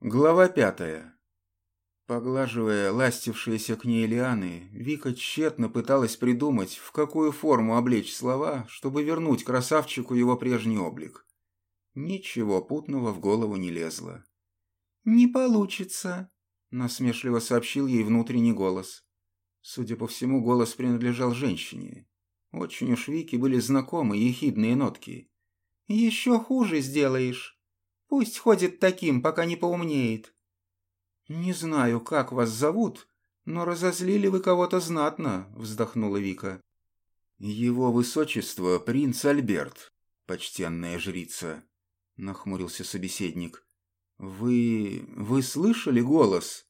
Глава пятая. Поглаживая ластившиеся к ней лианы, Вика тщетно пыталась придумать, в какую форму облечь слова, чтобы вернуть красавчику его прежний облик. Ничего путного в голову не лезло. «Не получится», — насмешливо сообщил ей внутренний голос. Судя по всему, голос принадлежал женщине. Очень уж Вике были знакомы ехидные нотки. «Еще хуже сделаешь». Пусть ходит таким, пока не поумнеет. Не знаю, как вас зовут, но разозлили вы кого-то знатно, вздохнула Вика. Его высочество принц Альберт, почтенная жрица, нахмурился собеседник. Вы... вы слышали голос?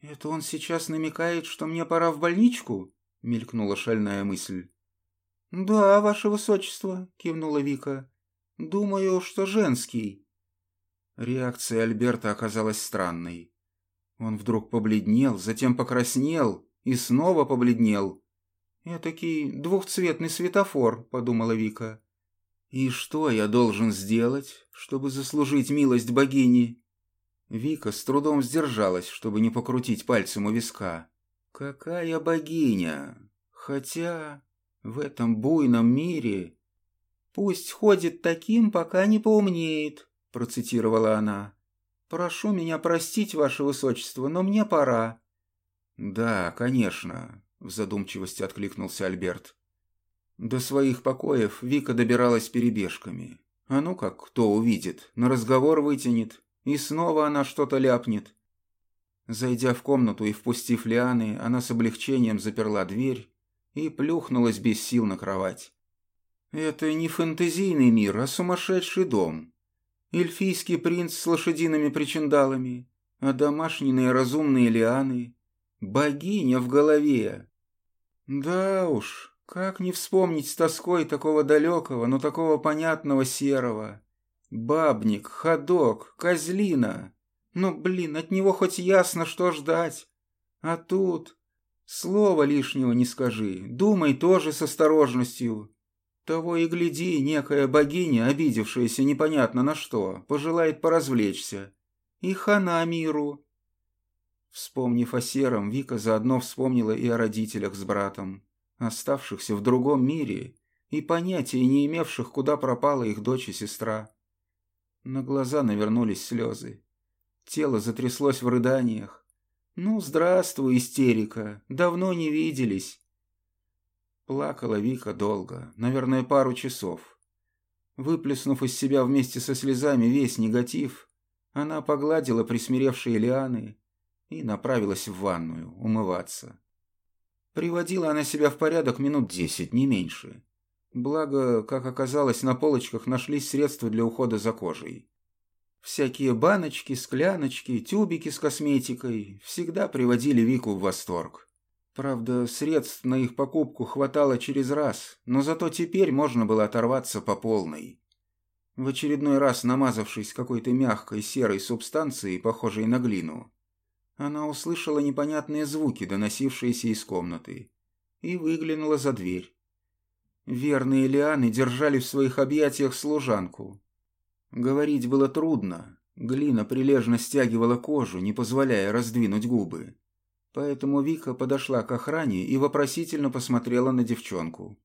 Это он сейчас намекает, что мне пора в больничку? мелькнула шальная мысль. «Да, ваше высочество», — кивнула Вика. «Думаю, что женский». Реакция Альберта оказалась странной. Он вдруг побледнел, затем покраснел и снова побледнел. «Этакий двухцветный светофор», — подумала Вика. «И что я должен сделать, чтобы заслужить милость богини?» Вика с трудом сдержалась, чтобы не покрутить пальцем у виска. «Какая богиня? Хотя в этом буйном мире...» «Пусть ходит таким, пока не поумнеет», процитировала она. «Прошу меня простить, ваше высочество, но мне пора». «Да, конечно», — в задумчивости откликнулся Альберт. До своих покоев Вика добиралась перебежками. А ну как, кто увидит, на разговор вытянет, и снова она что-то ляпнет. Зайдя в комнату и впустив лианы, она с облегчением заперла дверь и плюхнулась без сил на кровать. Это не фэнтезийный мир, а сумасшедший дом эльфийский принц с лошадиными причиндалами, а домашние разумные лианы, богиня в голове. Да уж, как не вспомнить с тоской такого далекого, но такого понятного серого. Бабник, ходок, козлина. Ну, блин, от него хоть ясно, что ждать. А тут... Слова лишнего не скажи, думай тоже с осторожностью. Того и гляди, некая богиня, обидевшаяся непонятно на что, пожелает поразвлечься. И хана миру. Вспомнив о сером, Вика заодно вспомнила и о родителях с братом, оставшихся в другом мире и понятия не имевших, куда пропала их дочь и сестра. На глаза навернулись слезы. Тело затряслось в рыданиях. «Ну, здравствуй, истерика, давно не виделись». Плакала Вика долго, наверное, пару часов. Выплеснув из себя вместе со слезами весь негатив, она погладила присмиревшие лианы и направилась в ванную умываться. Приводила она себя в порядок минут десять, не меньше. Благо, как оказалось, на полочках нашлись средства для ухода за кожей. Всякие баночки, скляночки, тюбики с косметикой всегда приводили Вику в восторг. Правда, средств на их покупку хватало через раз, но зато теперь можно было оторваться по полной. В очередной раз намазавшись какой-то мягкой серой субстанцией, похожей на глину, она услышала непонятные звуки, доносившиеся из комнаты, и выглянула за дверь. Верные лианы держали в своих объятиях служанку. Говорить было трудно, глина прилежно стягивала кожу, не позволяя раздвинуть губы. Поэтому Вика подошла к охране и вопросительно посмотрела на девчонку.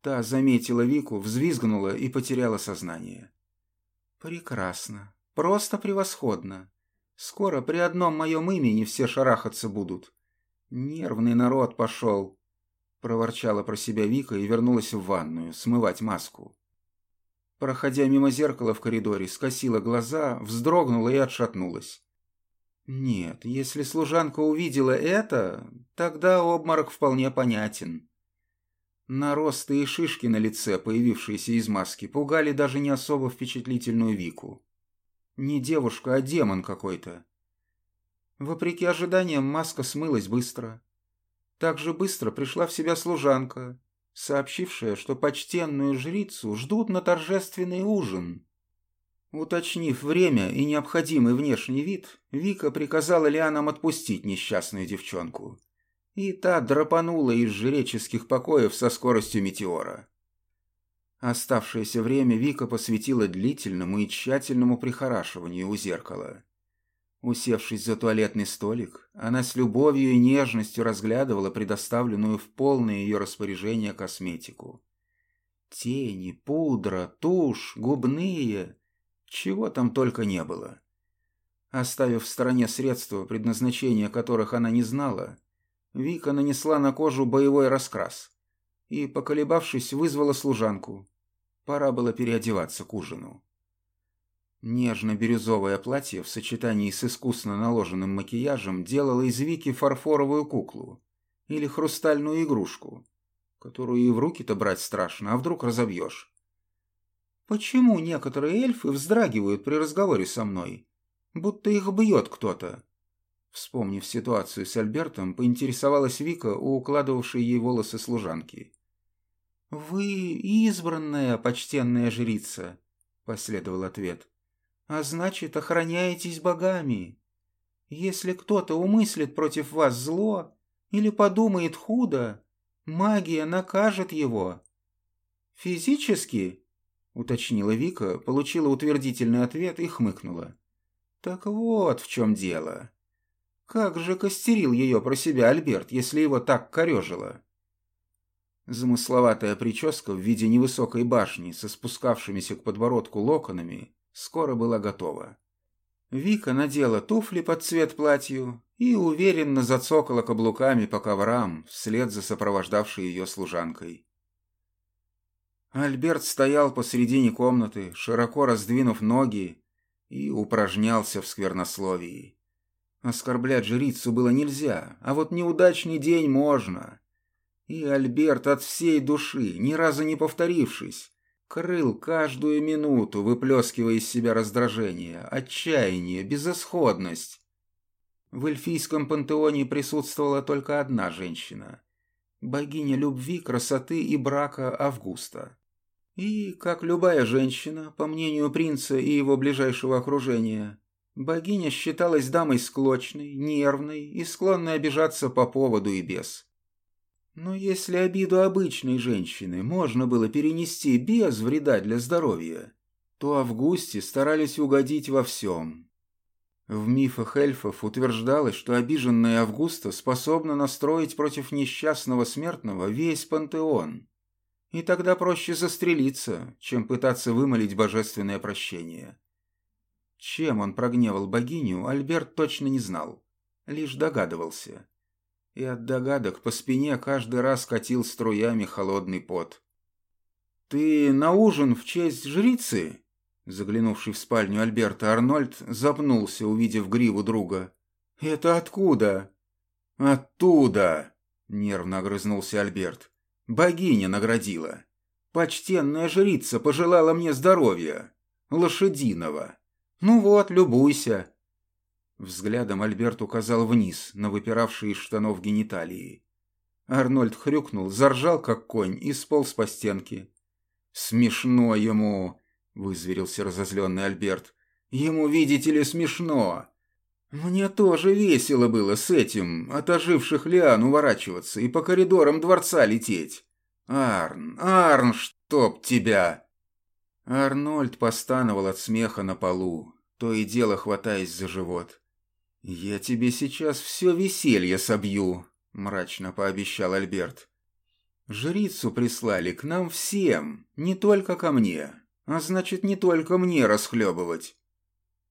Та заметила Вику, взвизгнула и потеряла сознание. «Прекрасно. Просто превосходно. Скоро при одном моем имени все шарахаться будут. Нервный народ пошел», — проворчала про себя Вика и вернулась в ванную смывать маску. Проходя мимо зеркала в коридоре, скосила глаза, вздрогнула и отшатнулась. Нет, если служанка увидела это, тогда обморок вполне понятен. Наросты и шишки на лице, появившиеся из маски, пугали даже не особо впечатлительную Вику. Не девушка, а демон какой-то. Вопреки ожиданиям, маска смылась быстро. Так же быстро пришла в себя служанка, сообщившая, что почтенную жрицу ждут на торжественный ужин. Уточнив время и необходимый внешний вид, Вика приказала Лианам отпустить несчастную девчонку. И та драпанула из жреческих покоев со скоростью метеора. Оставшееся время Вика посвятила длительному и тщательному прихорашиванию у зеркала, Усевшись за туалетный столик, она с любовью и нежностью разглядывала предоставленную в полное ее распоряжение косметику. Тени, пудра, тушь, губные, чего там только не было. Оставив в стороне средства, предназначения которых она не знала, Вика нанесла на кожу боевой раскрас и, поколебавшись, вызвала служанку. Пора было переодеваться к ужину. Нежно-бирюзовое платье в сочетании с искусно наложенным макияжем делало из Вики фарфоровую куклу или хрустальную игрушку, которую и в руки-то брать страшно, а вдруг разобьешь. Почему некоторые эльфы вздрагивают при разговоре со мной, будто их бьет кто-то? Вспомнив ситуацию с Альбертом, поинтересовалась Вика у укладывавшей ей волосы служанки. «Вы избранная, почтенная жрица», — последовал ответ. «А значит, охраняетесь богами. Если кто-то умыслит против вас зло или подумает худо, магия накажет его». «Физически?» — уточнила Вика, получила утвердительный ответ и хмыкнула. «Так вот в чем дело». Как же костерил ее про себя Альберт, если его так корежило? Замысловатая прическа в виде невысокой башни со спускавшимися к подбородку локонами скоро была готова. Вика надела туфли под цвет платью и уверенно зацокала каблуками по коврам вслед за сопровождавшей ее служанкой. Альберт стоял посредине комнаты, широко раздвинув ноги, и упражнялся в сквернословии. Оскорблять жрицу было нельзя, а вот неудачный день можно. И Альберт от всей души, ни разу не повторившись, крыл каждую минуту, выплескивая из себя раздражение, отчаяние, безысходность. В эльфийском пантеоне присутствовала только одна женщина – богиня любви, красоты и брака Августа. И, как любая женщина, по мнению принца и его ближайшего окружения, Богиня считалась дамой склочной, нервной и склонной обижаться по поводу и без. Но если обиду обычной женщины можно было перенести без вреда для здоровья, то Августе старались угодить во всем. В мифах эльфов утверждалось, что обиженная Августа способна настроить против несчастного смертного весь пантеон. И тогда проще застрелиться, чем пытаться вымолить божественное прощение. Чем он прогневал богиню, Альберт точно не знал, лишь догадывался. И от догадок по спине каждый раз катил струями холодный пот. «Ты на ужин в честь жрицы?» Заглянувший в спальню Альберта Арнольд запнулся, увидев гриву друга. «Это откуда?» «Оттуда!» — нервно огрызнулся Альберт. «Богиня наградила. Почтенная жрица пожелала мне здоровья. Лошадиного. «Ну вот, любуйся!» Взглядом Альберт указал вниз, на выпиравшие из штанов гениталии. Арнольд хрюкнул, заржал, как конь, и сполз по стенке. «Смешно ему!» — вызверился разозленный Альберт. «Ему, видите ли, смешно!» «Мне тоже весело было с этим, от оживших лиан уворачиваться и по коридорам дворца лететь. Арн, Арн, чтоб тебя!» Арнольд постановал от смеха на полу, то и дело хватаясь за живот. «Я тебе сейчас все веселье собью», — мрачно пообещал Альберт. «Жрицу прислали к нам всем, не только ко мне, а значит, не только мне расхлебывать».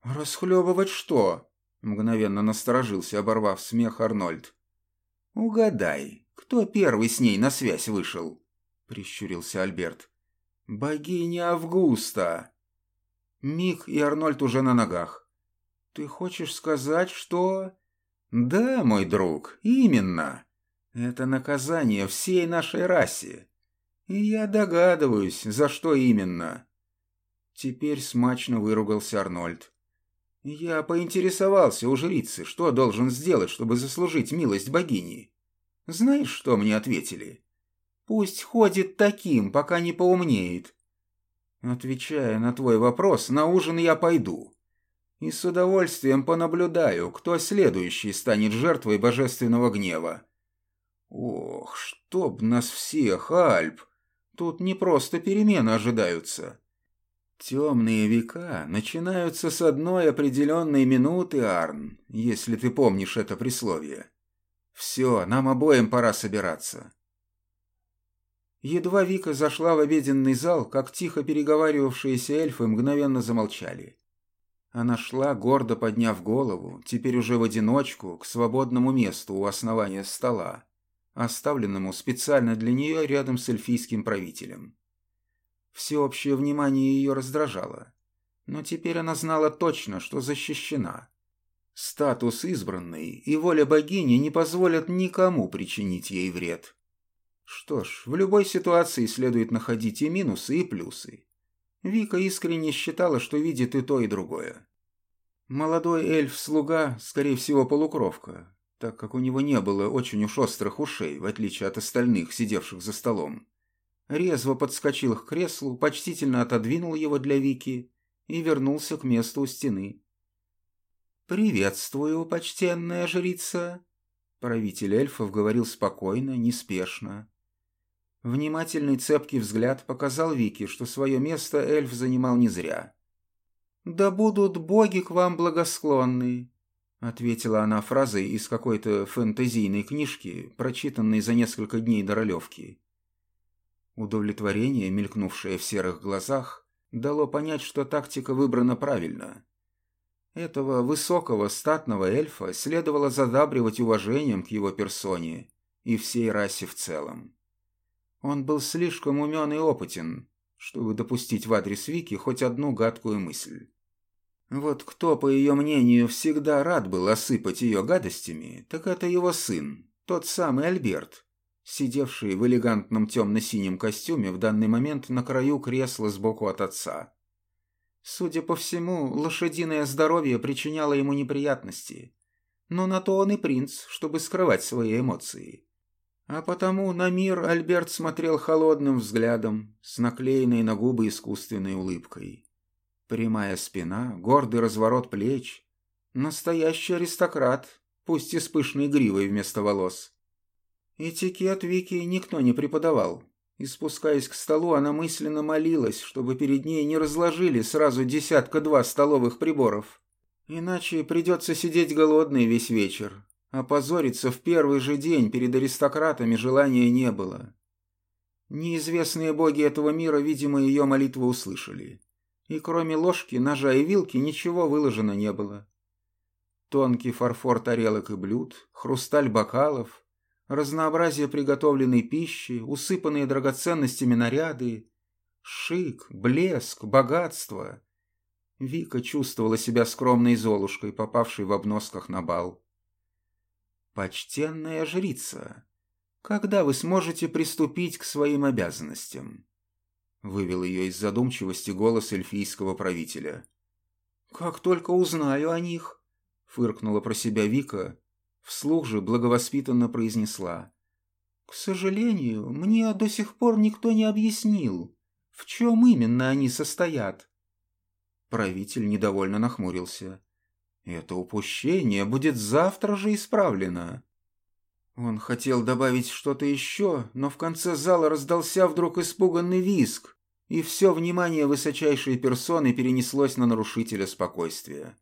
«Расхлебывать что?» — мгновенно насторожился, оборвав смех Арнольд. «Угадай, кто первый с ней на связь вышел?» — прищурился Альберт. «Богиня Августа!» Мик и Арнольд уже на ногах. «Ты хочешь сказать, что...» «Да, мой друг, именно. Это наказание всей нашей расе. И я догадываюсь, за что именно». Теперь смачно выругался Арнольд. «Я поинтересовался у жрицы, что должен сделать, чтобы заслужить милость богини. Знаешь, что мне ответили?» Пусть ходит таким, пока не поумнеет. Отвечая на твой вопрос, на ужин я пойду. И с удовольствием понаблюдаю, кто следующий станет жертвой божественного гнева. Ох, чтоб нас всех, Альп! Тут не просто перемены ожидаются. Темные века начинаются с одной определенной минуты, Арн, если ты помнишь это присловие. Все, нам обоим пора собираться. Едва Вика зашла в обеденный зал, как тихо переговаривавшиеся эльфы мгновенно замолчали. Она шла, гордо подняв голову, теперь уже в одиночку, к свободному месту у основания стола, оставленному специально для нее рядом с эльфийским правителем. Всеобщее внимание ее раздражало, но теперь она знала точно, что защищена. Статус избранный и воля богини не позволят никому причинить ей вред. Что ж, в любой ситуации следует находить и минусы, и плюсы. Вика искренне считала, что видит и то, и другое. Молодой эльф-слуга, скорее всего, полукровка, так как у него не было очень уж острых ушей, в отличие от остальных, сидевших за столом резво подскочил к креслу, почтительно отодвинул его для Вики и вернулся к месту у стены. «Приветствую, почтенная жрица!» Правитель эльфов говорил спокойно, неспешно. Внимательный цепкий взгляд показал Вике, что свое место эльф занимал не зря. «Да будут боги к вам благосклонны!» Ответила она фразой из какой-то фэнтезийной книжки, прочитанной за несколько дней до ролевки. Удовлетворение, мелькнувшее в серых глазах, дало понять, что тактика выбрана правильно. Этого высокого статного эльфа следовало задабривать уважением к его персоне и всей расе в целом. Он был слишком умен и опытен, чтобы допустить в адрес Вики хоть одну гадкую мысль. Вот кто, по ее мнению, всегда рад был осыпать ее гадостями, так это его сын, тот самый Альберт, сидевший в элегантном темно-синем костюме в данный момент на краю кресла сбоку от отца. Судя по всему, лошадиное здоровье причиняло ему неприятности, но на то он и принц, чтобы скрывать свои эмоции. А потому на мир Альберт смотрел холодным взглядом, с наклеенной на губы искусственной улыбкой. Прямая спина, гордый разворот плеч. Настоящий аристократ, пусть и с пышной гривой вместо волос. Этикет Вики никто не преподавал. И спускаясь к столу, она мысленно молилась, чтобы перед ней не разложили сразу десятка-два столовых приборов. Иначе придется сидеть голодной весь вечер. А позориться в первый же день перед аристократами желания не было. Неизвестные боги этого мира, видимо, ее молитву услышали. И кроме ложки, ножа и вилки ничего выложено не было. Тонкий фарфор тарелок и блюд, хрусталь бокалов — разнообразие приготовленной пищи, усыпанные драгоценностями наряды, шик, блеск, богатство. Вика чувствовала себя скромной золушкой, попавшей в обносках на бал. «Почтенная жрица, когда вы сможете приступить к своим обязанностям?» Вывел ее из задумчивости голос эльфийского правителя. «Как только узнаю о них», — фыркнула про себя Вика, Вслух же благовоспитанно произнесла. «К сожалению, мне до сих пор никто не объяснил, в чем именно они состоят». Правитель недовольно нахмурился. «Это упущение будет завтра же исправлено». Он хотел добавить что-то еще, но в конце зала раздался вдруг испуганный визг, и все внимание высочайшей персоны перенеслось на нарушителя спокойствия.